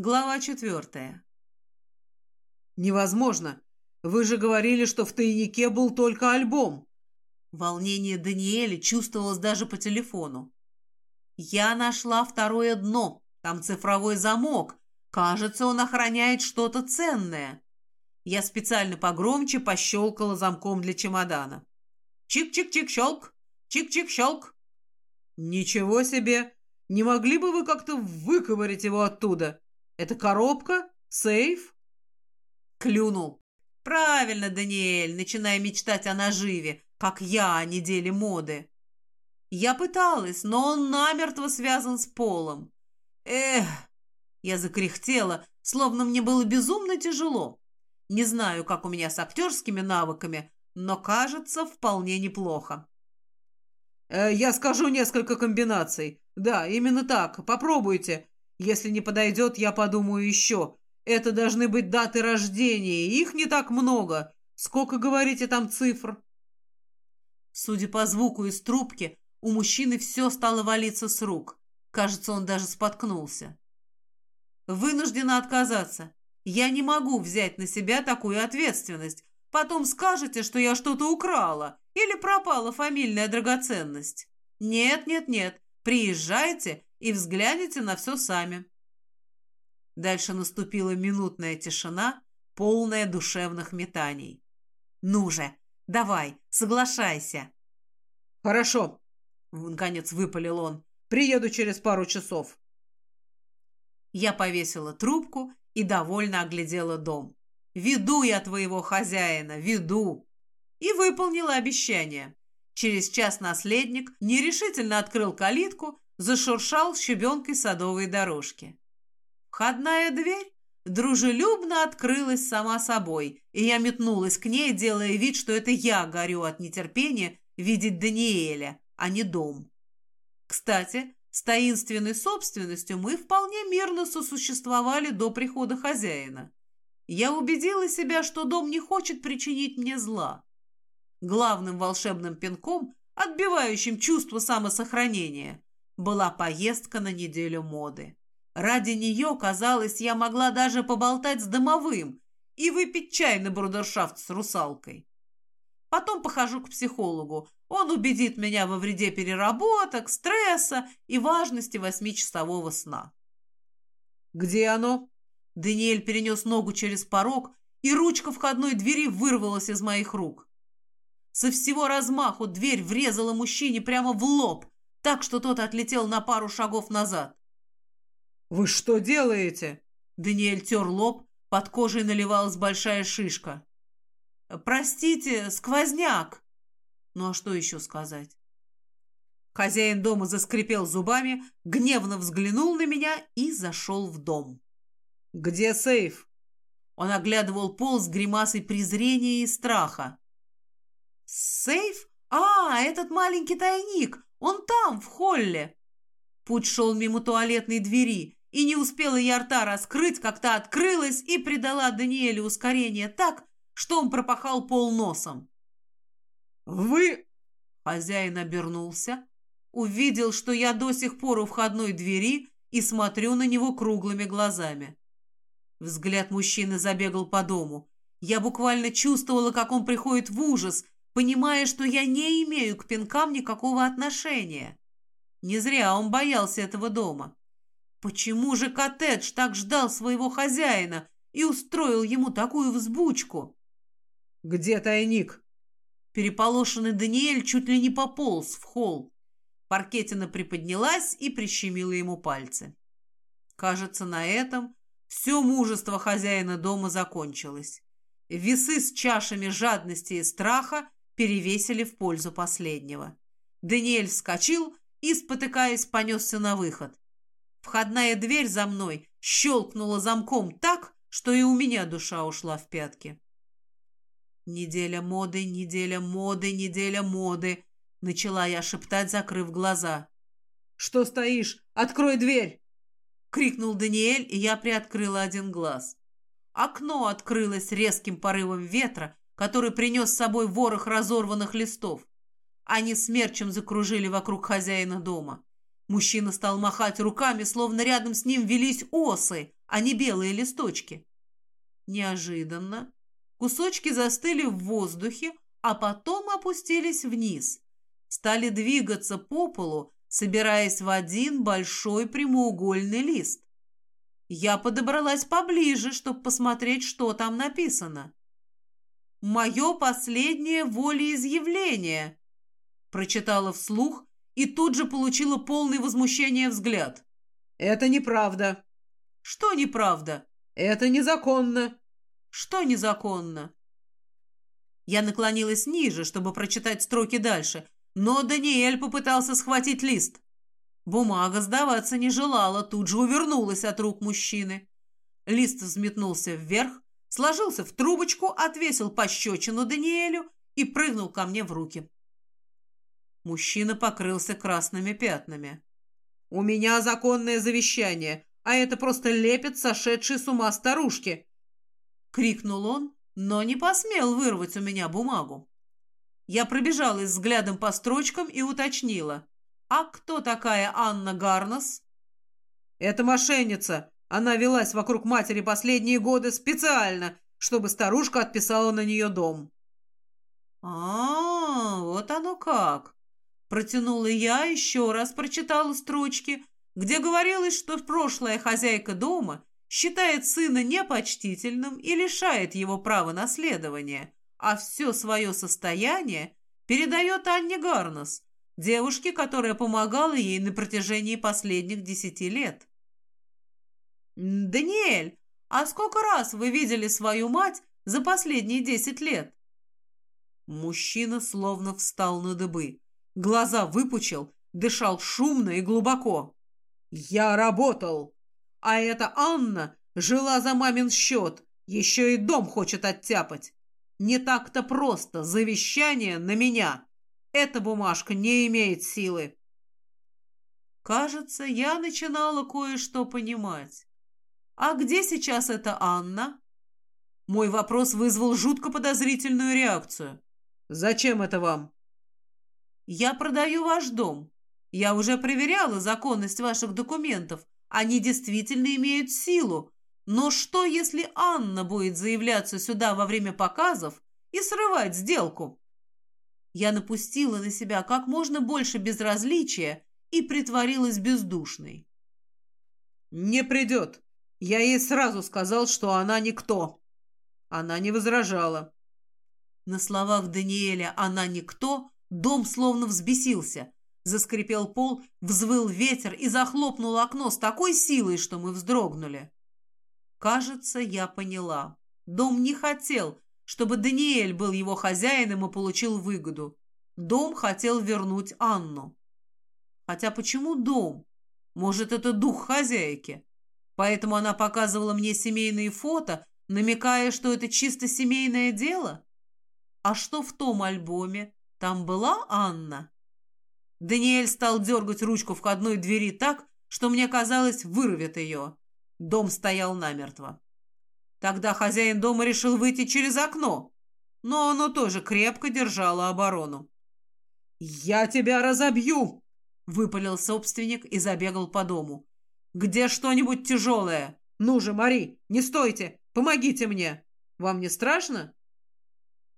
Глава четвертая. «Невозможно! Вы же говорили, что в тайнике был только альбом!» Волнение Даниэля чувствовалось даже по телефону. «Я нашла второе дно. Там цифровой замок. Кажется, он охраняет что-то ценное». Я специально погромче пощелкала замком для чемодана. Чик-чик-чик-щелк! Чик-чик-щелк! «Ничего себе! Не могли бы вы как-то выковырять его оттуда?» Это коробка? Сейф?» Клюнул. «Правильно, Даниэль, начиная мечтать о наживе, как я о неделе моды. Я пыталась, но он намертво связан с полом. Эх!» Я закряхтела, словно мне было безумно тяжело. Не знаю, как у меня с актерскими навыками, но, кажется, вполне неплохо. Э, «Я скажу несколько комбинаций. Да, именно так. Попробуйте. Если не подойдет, я подумаю еще. Это должны быть даты рождения, их не так много. Сколько, говорите, там цифр?» Судя по звуку из трубки, у мужчины все стало валиться с рук. Кажется, он даже споткнулся. «Вынуждена отказаться. Я не могу взять на себя такую ответственность. Потом скажете, что я что-то украла или пропала фамильная драгоценность. Нет, нет, нет. Приезжайте и взгляните на все сами. Дальше наступила минутная тишина, полная душевных метаний. «Ну же, давай, соглашайся!» «Хорошо!» — наконец выпалил он. «Приеду через пару часов». Я повесила трубку и довольно оглядела дом. «Веду я твоего хозяина, веду!» И выполнила обещание. Через час наследник нерешительно открыл калитку, зашуршал щебенкой садовой дорожки. Входная дверь дружелюбно открылась сама собой, и я метнулась к ней, делая вид, что это я горю от нетерпения видеть Даниэля, а не дом. Кстати, с таинственной собственностью мы вполне мирно сосуществовали до прихода хозяина. Я убедила себя, что дом не хочет причинить мне зла. Главным волшебным пинком, отбивающим чувство самосохранения, была поездка на неделю моды. Ради нее, казалось, я могла даже поболтать с домовым и выпить чай на брудершафт с русалкой. Потом похожу к психологу. Он убедит меня во вреде переработок, стресса и важности восьмичасового сна. «Где оно?» Даниэль перенес ногу через порог, и ручка входной двери вырвалась из моих рук. Со всего размаху дверь врезала мужчине прямо в лоб, так что тот отлетел на пару шагов назад. «Вы что делаете?» Даниэль тер лоб, под кожей наливалась большая шишка. «Простите, сквозняк!» Ну а что еще сказать? Хозяин дома заскрипел зубами, гневно взглянул на меня и зашел в дом. «Где сейф?» Он оглядывал пол с гримасой презрения и страха. «Сейф? А, этот маленький тайник! Он там, в холле!» Путь шел мимо туалетной двери, и не успела я рта раскрыть, как та открылась и придала Даниэлю ускорение так, что он пропахал пол носом. «Вы...» Хозяин обернулся, увидел, что я до сих пор у входной двери и смотрю на него круглыми глазами. Взгляд мужчины забегал по дому. Я буквально чувствовала, как он приходит в ужас, понимая, что я не имею к пинкам никакого отношения. Не зря он боялся этого дома. Почему же коттедж так ждал своего хозяина и устроил ему такую взбучку? «Где тайник?» Переполошенный Даниэль чуть ли не пополз в холл. Паркетина приподнялась и прищемила ему пальцы. Кажется, на этом все мужество хозяина дома закончилось. Весы с чашами жадности и страха перевесили в пользу последнего. Даниэль вскочил и, спотыкаясь, понесся на выход. Входная дверь за мной щелкнула замком так, что и у меня душа ушла в пятки. «Неделя моды, неделя моды, неделя моды», — начала я шептать, закрыв глаза. «Что стоишь? Открой дверь!» — крикнул Даниэль, и я приоткрыла один глаз. Окно открылось резким порывом ветра, который принес с собой ворох разорванных листов. Они смерчем закружили вокруг хозяина дома. Мужчина стал махать руками, словно рядом с ним велись осы, а не белые листочки. Неожиданно кусочки застыли в воздухе, а потом опустились вниз. Стали двигаться по полу, собираясь в один большой прямоугольный лист. Я подобралась поближе, чтобы посмотреть, что там написано. «Мое последнее волеизъявление», прочитала вслух и тут же получила полный возмущения взгляд. «Это неправда». «Что неправда?» «Это незаконно». «Что незаконно?» Я наклонилась ниже, чтобы прочитать строки дальше, но Даниэль попытался схватить лист. Бумага сдаваться не желала, тут же увернулась от рук мужчины. Лист взметнулся вверх, сложился в трубочку, отвесил пощечину Даниэлю и прыгнул ко мне в руки. Мужчина покрылся красными пятнами. «У меня законное завещание, а это просто лепет сошедший с ума старушки!» Крикнул он, но не посмел вырвать у меня бумагу. Я пробежалась взглядом по строчкам и уточнила. «А кто такая Анна Гарнес?» «Это мошенница. Она велась вокруг матери последние годы специально, чтобы старушка отписала на нее дом». «А, вот оно как!» Протянула я, еще раз прочитала строчки, где говорилось, что прошлая хозяйка дома считает сына непочтительным и лишает его права наследования, а все свое состояние передает Анне Гарнес, девушке, которая помогала ей на протяжении последних десяти лет. «Даниэль, а сколько раз вы видели свою мать за последние десять лет?» Мужчина словно встал на дыбы, глаза выпучил, дышал шумно и глубоко. «Я работал, а эта Анна жила за мамин счет, еще и дом хочет оттяпать. Не так-то просто завещание на меня». Эта бумажка не имеет силы. Кажется, я начинала кое-что понимать. А где сейчас эта Анна? Мой вопрос вызвал жутко подозрительную реакцию. Зачем это вам? Я продаю ваш дом. Я уже проверяла законность ваших документов. Они действительно имеют силу. Но что, если Анна будет заявляться сюда во время показов и срывать сделку? Я напустила на себя как можно больше безразличия и притворилась бездушной. «Не придет. Я ей сразу сказал, что она никто». Она не возражала. На словах Даниэля «она никто» дом словно взбесился. Заскрипел пол, взвыл ветер и захлопнул окно с такой силой, что мы вздрогнули. Кажется, я поняла. Дом не хотел, чтобы Даниэль был его хозяином и получил выгоду. Дом хотел вернуть Анну. Хотя почему дом? Может, это дух хозяйки? Поэтому она показывала мне семейные фото, намекая, что это чисто семейное дело? А что в том альбоме? Там была Анна? Даниэль стал дергать ручку входной двери так, что мне казалось, вырвет ее. Дом стоял намертво. Тогда хозяин дома решил выйти через окно, но оно тоже крепко держало оборону. «Я тебя разобью!» — выпалил собственник и забегал по дому. «Где что-нибудь тяжелое? Ну же, Мари, не стойте! Помогите мне! Вам не страшно?»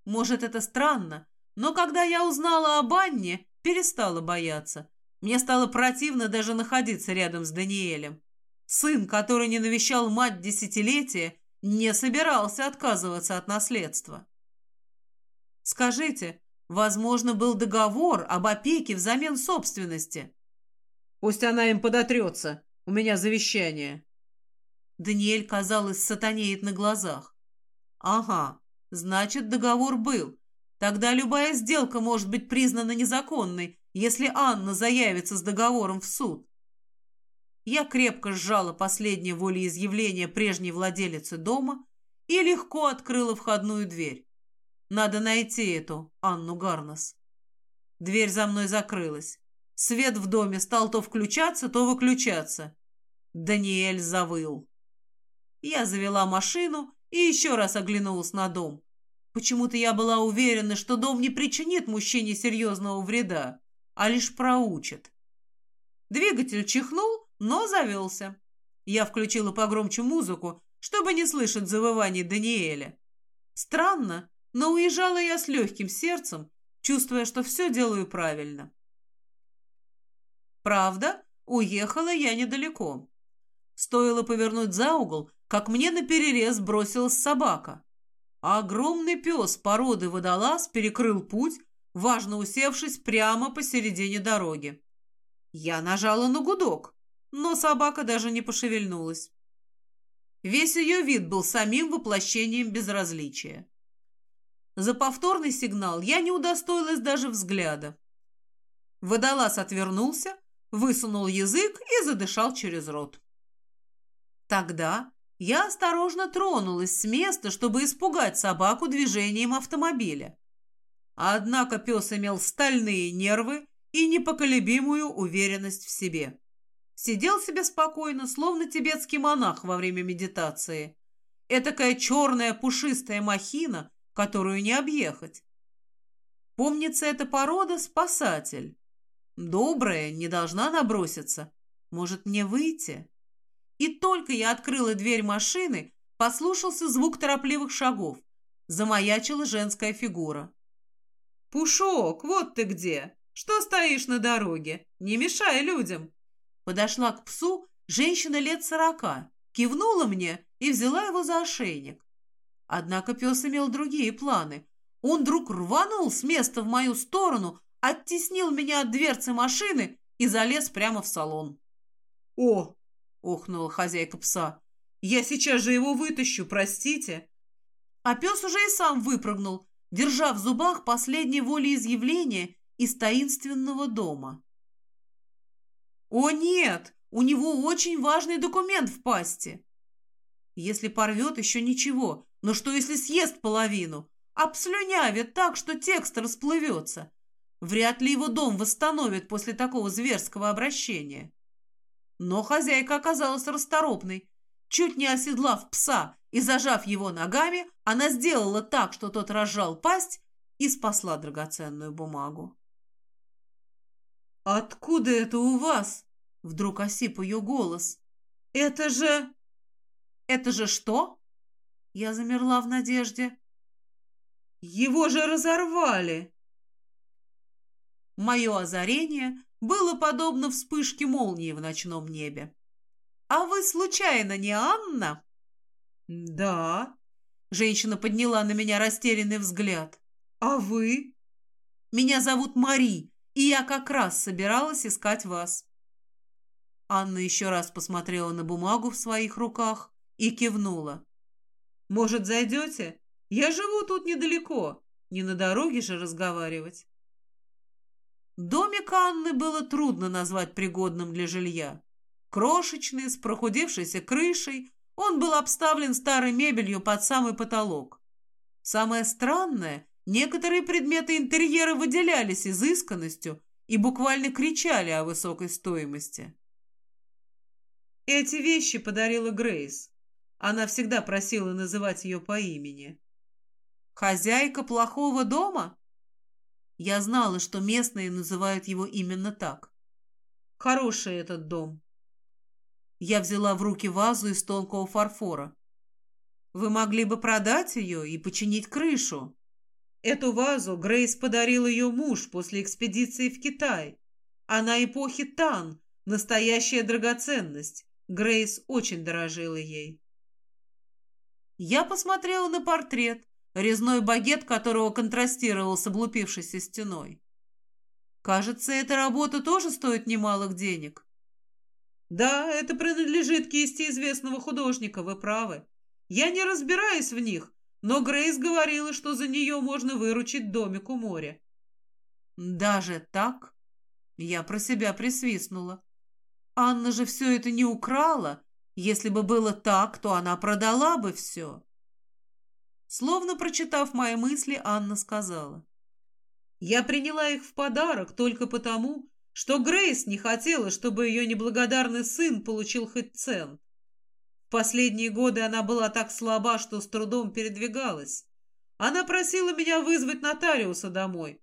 Может, это странно, но когда я узнала об Анне, перестала бояться. Мне стало противно даже находиться рядом с Даниэлем. Сын, который не навещал мать десятилетия, не собирался отказываться от наследства. Скажите, возможно, был договор об опеке взамен собственности? Пусть она им подотрется. У меня завещание. Даниэль, казалось, сатанеет на глазах. Ага, значит, договор был. Тогда любая сделка может быть признана незаконной, если Анна заявится с договором в суд. Я крепко сжала последнее волеизъявление прежней владелицы дома и легко открыла входную дверь. Надо найти эту Анну Гарнес. Дверь за мной закрылась. Свет в доме стал то включаться, то выключаться. Даниэль завыл. Я завела машину и еще раз оглянулась на дом. Почему-то я была уверена, что дом не причинит мужчине серьезного вреда, а лишь проучит. Двигатель чихнул, но завелся. Я включила погромче музыку, чтобы не слышать завываний Даниэля. Странно, но уезжала я с легким сердцем, чувствуя, что все делаю правильно. Правда, уехала я недалеко. Стоило повернуть за угол, как мне на перерез бросилась собака. огромный пес породы водолаз перекрыл путь, важно усевшись прямо посередине дороги. Я нажала на гудок, но собака даже не пошевельнулась. Весь ее вид был самим воплощением безразличия. За повторный сигнал я не удостоилась даже взгляда. Водолаз отвернулся, высунул язык и задышал через рот. Тогда я осторожно тронулась с места, чтобы испугать собаку движением автомобиля. Однако пес имел стальные нервы и непоколебимую уверенность в себе. Сидел себе спокойно, словно тибетский монах во время медитации. Этакая черная пушистая махина, которую не объехать. Помнится, эта порода — спасатель. Добрая, не должна наброситься. Может, мне выйти? И только я открыла дверь машины, послушался звук торопливых шагов. Замаячила женская фигура. «Пушок, вот ты где! Что стоишь на дороге? Не мешай людям!» Подошла к псу женщина лет сорока, кивнула мне и взяла его за ошейник. Однако пес имел другие планы. Он вдруг рванул с места в мою сторону, оттеснил меня от дверцы машины и залез прямо в салон. «О!» — охнула хозяйка пса. «Я сейчас же его вытащу, простите!» А пес уже и сам выпрыгнул, держа в зубах последнее волеизъявление из таинственного дома. «О нет! У него очень важный документ в пасти!» Если порвет, еще ничего, но что если съест половину? Обслюнявит так, что текст расплывется. Вряд ли его дом восстановит после такого зверского обращения. Но хозяйка оказалась расторопной. Чуть не оседлав пса и зажав его ногами, она сделала так, что тот разжал пасть и спасла драгоценную бумагу. «Откуда это у вас?» — вдруг осип ее голос. «Это же...» «Это же что?» Я замерла в надежде. «Его же разорвали!» Мое озарение было подобно вспышке молнии в ночном небе. «А вы, случайно, не Анна?» «Да». Женщина подняла на меня растерянный взгляд. «А вы?» «Меня зовут Мари, и я как раз собиралась искать вас». Анна еще раз посмотрела на бумагу в своих руках и кивнула. Может, зайдете? Я живу тут недалеко. Не на дороге же разговаривать. Домик Анны было трудно назвать пригодным для жилья. Крошечный, с прохудившейся крышей, он был обставлен старой мебелью под самый потолок. Самое странное, некоторые предметы интерьера выделялись изысканностью и буквально кричали о высокой стоимости. Эти вещи подарила Грейс. Она всегда просила называть ее по имени. «Хозяйка плохого дома?» Я знала, что местные называют его именно так. «Хороший этот дом». Я взяла в руки вазу из тонкого фарфора. «Вы могли бы продать ее и починить крышу?» Эту вазу Грейс подарил ее муж после экспедиции в Китай. Она эпохи Тан, настоящая драгоценность. Грейс очень дорожила ей. Я посмотрела на портрет, резной багет которого контрастировал с облупившейся стеной. Кажется, эта работа тоже стоит немалых денег. Да, это принадлежит кисти известного художника, вы правы. Я не разбираюсь в них, но Грейс говорила, что за нее можно выручить домик у моря. Даже так? Я про себя присвистнула. Анна же все это не украла, если бы было так, то она продала бы все. Словно прочитав мои мысли, Анна сказала. Я приняла их в подарок только потому, что Грейс не хотела, чтобы ее неблагодарный сын получил хоть цент. В последние годы она была так слаба, что с трудом передвигалась. Она просила меня вызвать нотариуса домой,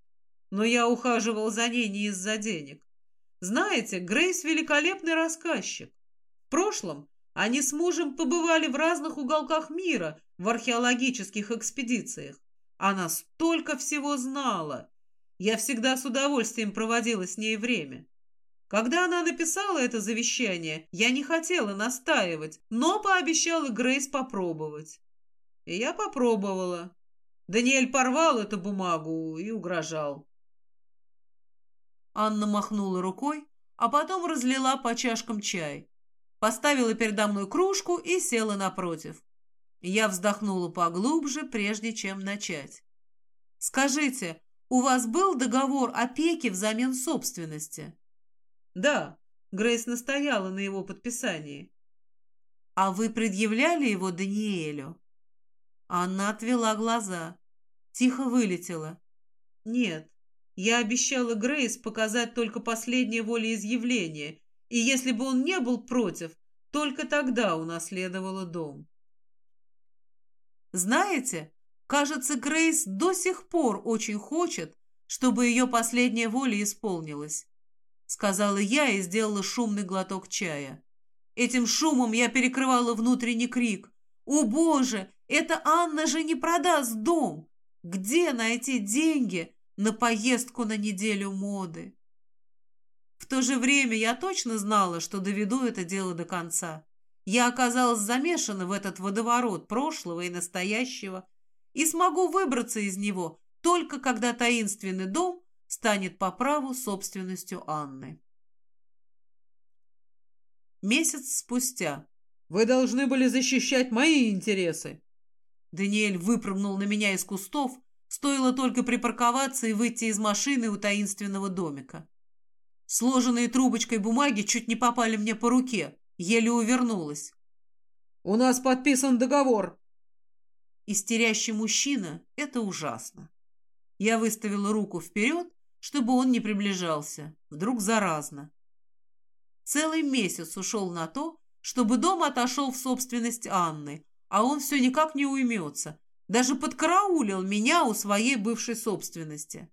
но я ухаживал за ней не из-за денег. Знаете, Грейс великолепный рассказчик. В прошлом они с мужем побывали в разных уголках мира в археологических экспедициях. Она столько всего знала. Я всегда с удовольствием проводила с ней время. Когда она написала это завещание, я не хотела настаивать, но пообещала Грейс попробовать. И я попробовала. Даниэль порвал эту бумагу и угрожал. Анна махнула рукой, а потом разлила по чашкам чай. Поставила передо мной кружку и села напротив. Я вздохнула поглубже, прежде чем начать. «Скажите, у вас был договор опеки взамен собственности?» «Да», — Грейс настояла на его подписании. «А вы предъявляли его Даниэлю?» Анна отвела глаза. Тихо вылетела. «Нет, я обещала Грейс показать только последнее волеизъявление, и если бы он не был против, только тогда унаследовала дом». «Знаете, кажется, Грейс до сих пор очень хочет, чтобы ее последняя воля исполнилась», сказала я и сделала шумный глоток чая. Этим шумом я перекрывала внутренний крик. «О, Боже! Это Анна же не продаст дом! Где найти деньги на поездку на неделю моды? В то же время я точно знала, что доведу это дело до конца. Я оказалась замешана в этот водоворот прошлого и настоящего и смогу выбраться из него только когда таинственный дом станет по праву собственностью Анны. Месяц спустя. «Вы должны были защищать мои интересы», Даниэль выпрыгнул на меня из кустов, стоило только припарковаться и выйти из машины у таинственного домика. Сложенные трубочкой бумаги чуть не попали мне по руке, еле увернулась. «У нас подписан договор!» Истерящий мужчина — это ужасно. Я выставила руку вперед, чтобы он не приближался. Вдруг заразно. Целый месяц ушел на то, чтобы дом отошел в собственность Анны, а он все никак не уймется. Даже подкараулил меня у своей бывшей собственности.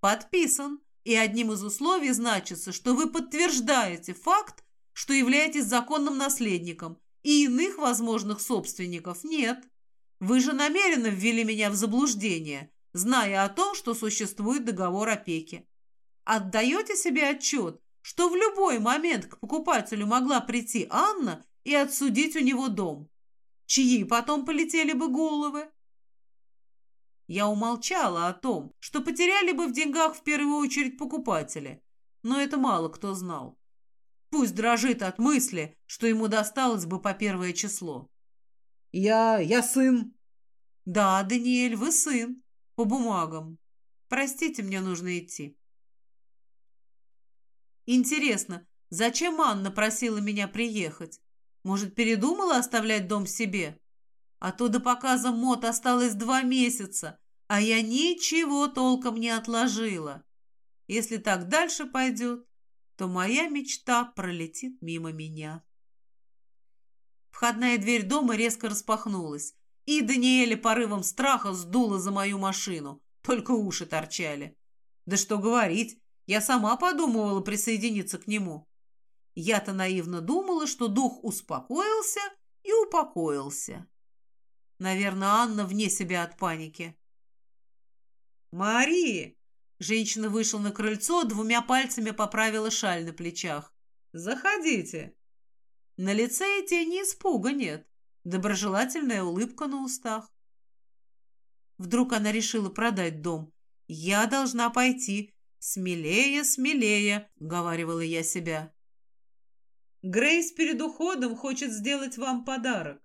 Подписан, и одним из условий значится, что вы подтверждаете факт, что являетесь законным наследником, и иных возможных собственников нет. Вы же намеренно ввели меня в заблуждение, зная о том, что существует договор опеки. Отдаете себе отчет, что в любой момент к покупателю могла прийти Анна и отсудить у него дом чьи потом полетели бы головы? Я умолчала о том, что потеряли бы в деньгах в первую очередь покупатели, но это мало кто знал. Пусть дрожит от мысли, что ему досталось бы по первое число. «Я... я сын». «Да, Даниэль, вы сын. По бумагам. Простите, мне нужно идти». Интересно, зачем Анна просила меня приехать? Может, передумала оставлять дом себе? А то до показа мод осталось два месяца, а я ничего толком не отложила. Если так дальше пойдет, то моя мечта пролетит мимо меня. Входная дверь дома резко распахнулась, и Даниэля порывом страха сдула за мою машину, только уши торчали. Да что говорить, я сама подумывала присоединиться к нему. Я-то наивно думала, что дух успокоился и упокоился. Наверное, Анна вне себя от паники. «Мари!» Женщина вышла на крыльцо, двумя пальцами поправила шаль на плечах. «Заходите!» На лице и тени испуга нет. Доброжелательная улыбка на устах. Вдруг она решила продать дом. «Я должна пойти. Смелее, смелее», — уговаривала я себя. Грейс перед уходом хочет сделать вам подарок.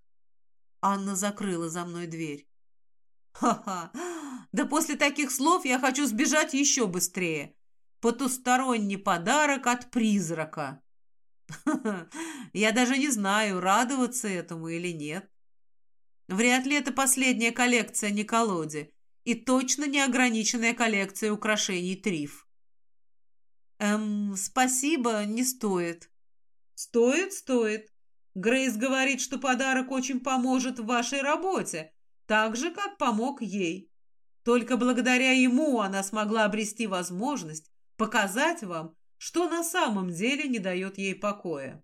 Анна закрыла за мной дверь. Ха-ха! Да после таких слов я хочу сбежать еще быстрее. Потусторонний подарок от призрака. Я даже не знаю, радоваться этому или нет. Вряд ли это последняя коллекция Николоди и точно не ограниченная коллекция украшений Триф. Эм, спасибо, не стоит. «Стоит, стоит. Грейс говорит, что подарок очень поможет в вашей работе, так же, как помог ей. Только благодаря ему она смогла обрести возможность показать вам, что на самом деле не дает ей покоя.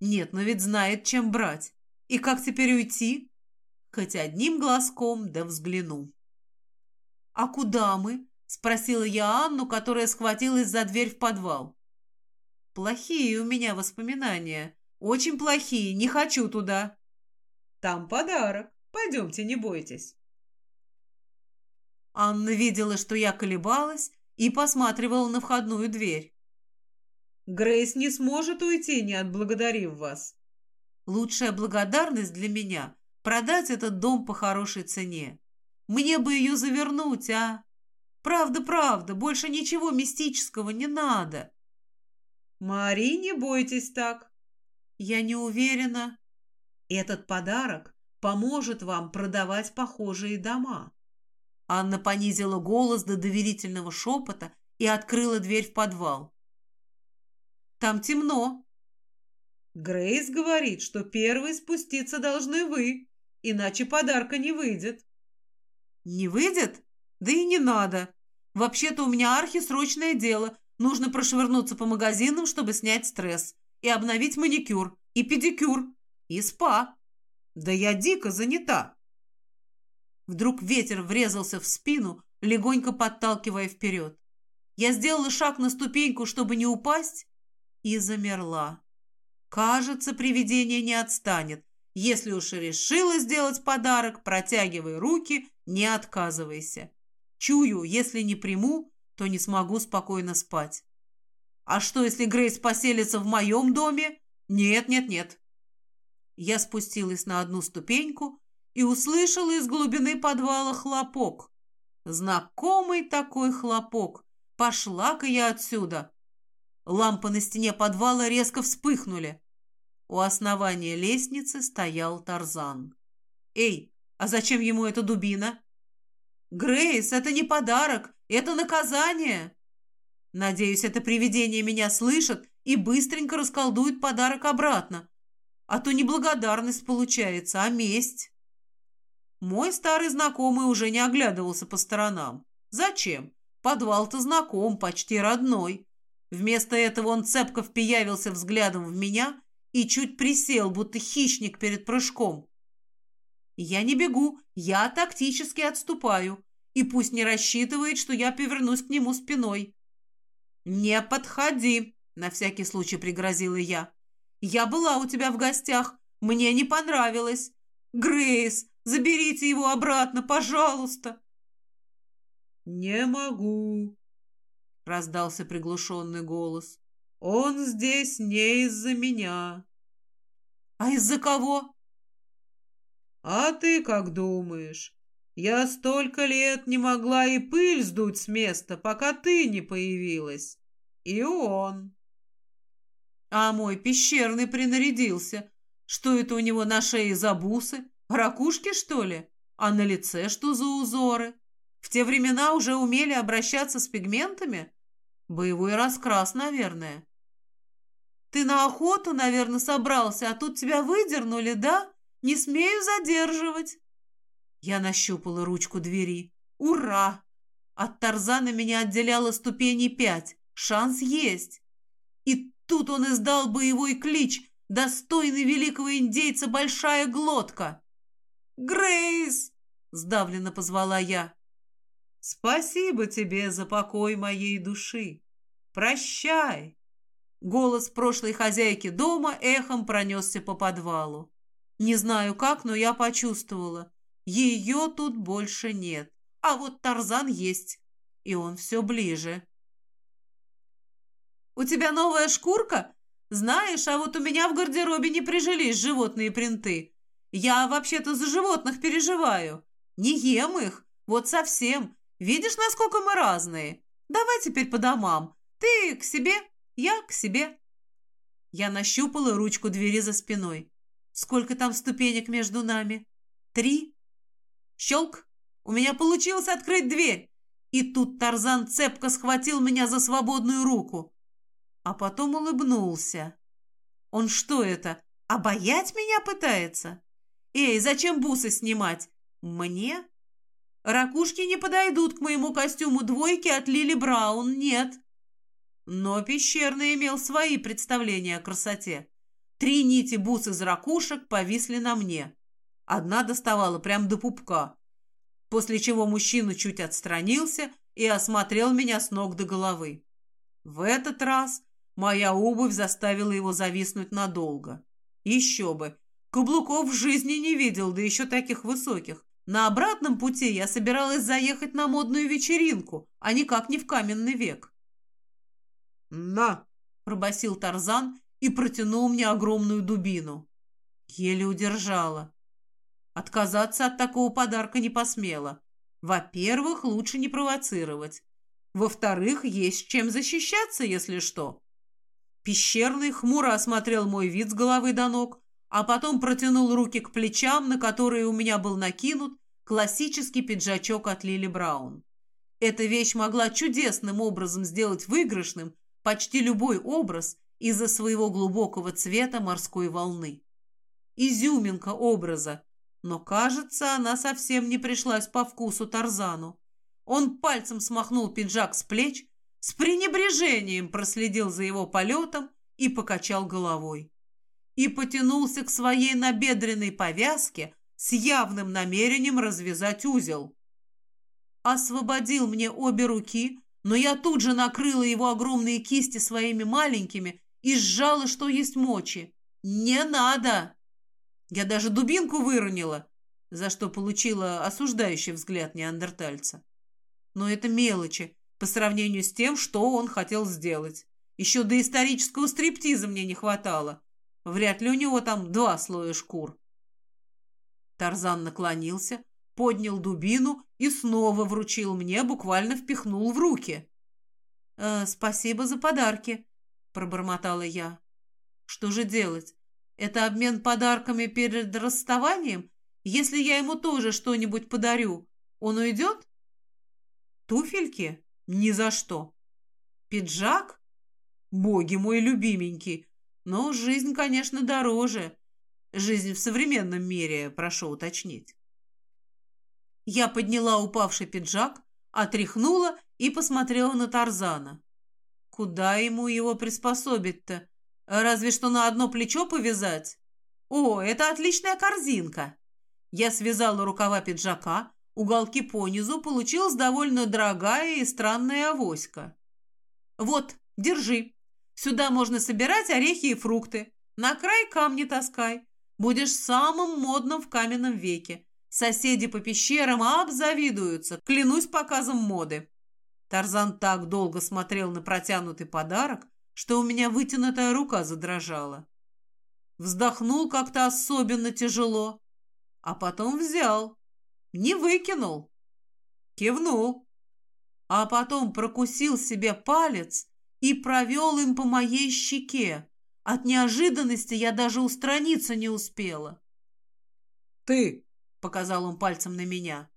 Нет, но ведь знает, чем брать. И как теперь уйти? Хоть одним глазком да взгляну. «А куда мы?» — спросила я Анну, которая схватилась за дверь в подвал. «Плохие у меня воспоминания. Очень плохие. Не хочу туда». «Там подарок. Пойдемте, не бойтесь». Анна видела, что я колебалась, и посматривала на входную дверь. «Грейс не сможет уйти, не отблагодарив вас». «Лучшая благодарность для меня — продать этот дом по хорошей цене. Мне бы ее завернуть, а? Правда, правда, больше ничего мистического не надо». «Мари, не бойтесь так». «Я не уверена». «Этот подарок поможет вам продавать похожие дома». Анна понизила голос до доверительного шепота и открыла дверь в подвал. «Там темно». «Грейс говорит, что первой спуститься должны вы, иначе подарка не выйдет». «Не выйдет? Да и не надо. Вообще-то у меня архисрочное дело. Нужно прошвырнуться по магазинам, чтобы снять стресс. И обновить маникюр, и педикюр, и спа. Да я дико занята». Вдруг ветер врезался в спину, легонько подталкивая вперед. Я сделала шаг на ступеньку, чтобы не упасть, и замерла. Кажется, привидение не отстанет. Если уж и решила сделать подарок, протягивай руки, не отказывайся. Чую, если не приму, то не смогу спокойно спать. А что, если Грейс поселится в моем доме? Нет, нет, нет. Я спустилась на одну ступеньку, и услышала из глубины подвала хлопок. Знакомый такой хлопок. Пошла-ка я отсюда. Лампы на стене подвала резко вспыхнули. У основания лестницы стоял Тарзан. «Эй, а зачем ему эта дубина?» «Грейс, это не подарок, это наказание!» «Надеюсь, это привидение меня слышит и быстренько расколдует подарок обратно. А то не благодарность получается, а месть». Мой старый знакомый уже не оглядывался по сторонам. Зачем? Подвал-то знаком, почти родной. Вместо этого он цепко впиявился взглядом в меня и чуть присел, будто хищник перед прыжком. Я не бегу, я тактически отступаю, и пусть не рассчитывает, что я повернусь к нему спиной. «Не подходи», — на всякий случай пригрозила я. «Я была у тебя в гостях, мне не понравилось. Грейс, Заберите его обратно, пожалуйста!» «Не могу!» — раздался приглушенный голос. «Он здесь не из-за меня!» «А из-за кого?» «А ты как думаешь? Я столько лет не могла и пыль сдуть с места, пока ты не появилась. И он!» «А мой пещерный принарядился. Что это у него на шее за бусы?» Ракушки, что ли? А на лице что за узоры? В те времена уже умели обращаться с пигментами? Боевой раскрас, наверное. Ты на охоту, наверное, собрался, а тут тебя выдернули, да? Не смею задерживать. Я нащупала ручку двери. Ура! От Тарзана меня отделяло ступени пять. Шанс есть. И тут он издал боевой клич, достойный великого индейца большая глотка. «Грейс!» — сдавленно позвала я. «Спасибо тебе за покой моей души. Прощай!» Голос прошлой хозяйки дома эхом пронесся по подвалу. Не знаю как, но я почувствовала. Ее тут больше нет. А вот Тарзан есть. И он все ближе. «У тебя новая шкурка? Знаешь, а вот у меня в гардеробе не прижились животные принты. Я вообще-то за животных переживаю. Не ем их. Вот совсем. Видишь, насколько мы разные? Давай теперь по домам. Ты к себе, я к себе. Я нащупала ручку двери за спиной. Сколько там ступенек между нами? Три. Щелк. У меня получилось открыть дверь. И тут Тарзан цепко схватил меня за свободную руку. А потом улыбнулся. Он что это, обаять меня пытается? «Эй, зачем бусы снимать?» «Мне?» «Ракушки не подойдут к моему костюму двойки от Лили Браун, нет». Но пещерный имел свои представления о красоте. Три нити бус из ракушек повисли на мне. Одна доставала прямо до пупка. После чего мужчина чуть отстранился и осмотрел меня с ног до головы. В этот раз моя обувь заставила его зависнуть надолго. Еще бы, каблуков в жизни не видел, да еще таких высоких. На обратном пути я собиралась заехать на модную вечеринку, а никак не в каменный век. «На!» – пробасил Тарзан и протянул мне огромную дубину. Еле удержала. Отказаться от такого подарка не посмела. Во-первых, лучше не провоцировать. Во-вторых, есть чем защищаться, если что. Пещерный хмуро осмотрел мой вид с головы до ног, а потом протянул руки к плечам, на которые у меня был накинут классический пиджачок от Лили Браун. Эта вещь могла чудесным образом сделать выигрышным почти любой образ из-за своего глубокого цвета морской волны. Изюминка образа, но, кажется, она совсем не пришлась по вкусу Тарзану. Он пальцем смахнул пиджак с плеч, с пренебрежением проследил за его полетом и покачал головой. И потянулся к своей набедренной повязке с явным намерением развязать узел. Освободил мне обе руки, но я тут же накрыла его огромные кисти своими маленькими и сжала, что есть мочи. «Не надо!» Я даже дубинку выронила, за что получила осуждающий взгляд неандертальца. Но это мелочи по сравнению с тем, что он хотел сделать. Еще до исторического стриптиза мне не хватало. Вряд ли у него там два слоя шкур. Тарзан наклонился, поднял дубину и снова вручил мне, буквально впихнул в руки. «Э, «Спасибо за подарки», — пробормотала я. «Что же делать? Это обмен подарками перед расставанием? Если я ему тоже что-нибудь подарю, он уйдет?» «Туфельки? Ни за что. Пиджак? Боги мой любименький. Но жизнь, конечно, дороже. Жизнь в современном мире, прошу уточнить». Я подняла упавший пиджак, отряхнула и посмотрела на Тарзана. Куда ему его приспособить-то? Разве что на одно плечо повязать? О, это отличная корзинка. Я связала рукава пиджака, уголки понизу, получилась довольно дорогая и странная авоська. Вот, держи. Сюда можно собирать орехи и фрукты. На край камни таскай. Будешь самым модным в каменном веке. Соседи по пещерам обзавидуются, клянусь показом моды. Тарзан так долго смотрел на протянутый подарок, что у меня вытянутая рука задрожала. Вздохнул как-то особенно тяжело, а потом взял. Не выкинул. Кивнул. А потом прокусил себе палец и провел им по моей щеке. От неожиданности я даже устраниться не успела. «Ты!» показал он пальцем на меня.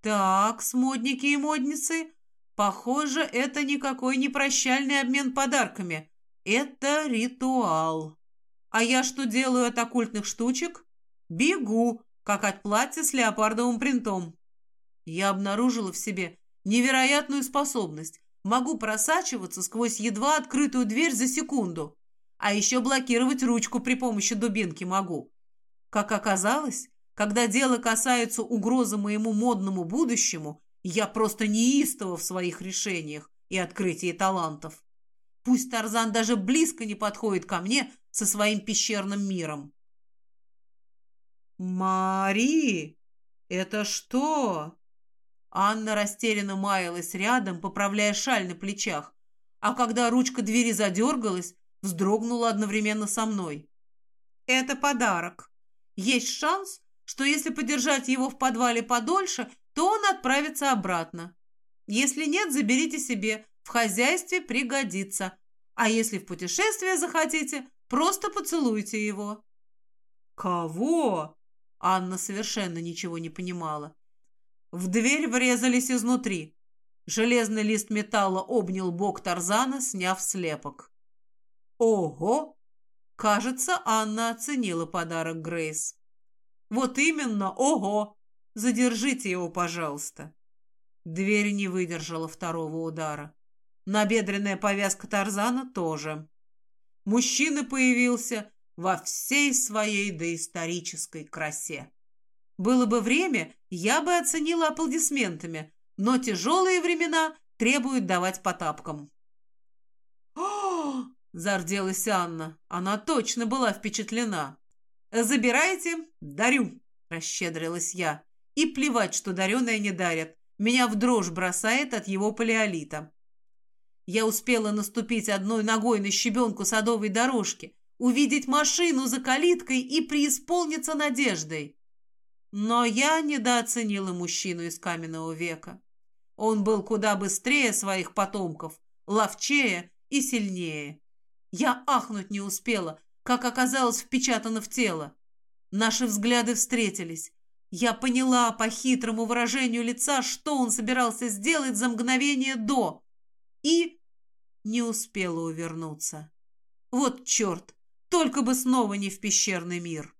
Так, смодники и модницы, похоже, это никакой не прощальный обмен подарками. Это ритуал. А я что делаю от оккультных штучек? Бегу, как от платья с леопардовым принтом. Я обнаружила в себе невероятную способность. Могу просачиваться сквозь едва открытую дверь за секунду. А еще блокировать ручку при помощи дубинки могу. Как оказалось, когда дело касается угрозы моему модному будущему, я просто неистово в своих решениях и открытии талантов. Пусть Тарзан даже близко не подходит ко мне со своим пещерным миром. «Мари, это что?» Анна растерянно маялась рядом, поправляя шаль на плечах, а когда ручка двери задергалась, вздрогнула одновременно со мной. «Это подарок. Есть шанс, что если подержать его в подвале подольше, то он отправится обратно. Если нет, заберите себе, в хозяйстве пригодится. А если в путешествие захотите, просто поцелуйте его». «Кого?» Анна совершенно ничего не понимала. В дверь врезались изнутри. Железный лист металла обнял бок Тарзана, сняв слепок. «Ого!» Кажется, Анна оценила подарок Грейс. Вот именно, ого! Задержите его, пожалуйста. Дверь не выдержала второго удара. Набедренная повязка Тарзана тоже. Мужчина появился во всей своей доисторической красе. Было бы время, я бы оценила аплодисментами, но тяжелые времена требуют давать по тапкам. «О!» – зарделась Анна. Она точно была впечатлена. «Забирайте, дарю», – расщедрилась я. И плевать, что дареное не дарят. Меня в дрожь бросает от его палеолита. Я успела наступить одной ногой на щебенку садовой дорожки, увидеть машину за калиткой и преисполниться надеждой. Но я недооценила мужчину из каменного века. Он был куда быстрее своих потомков, ловчее и сильнее. Я ахнуть не успела, как оказалось впечатано в тело. Наши взгляды встретились. Я поняла по хитрому выражению лица, что он собирался сделать за мгновение до. И не успела увернуться. Вот черт, только бы снова не в пещерный мир.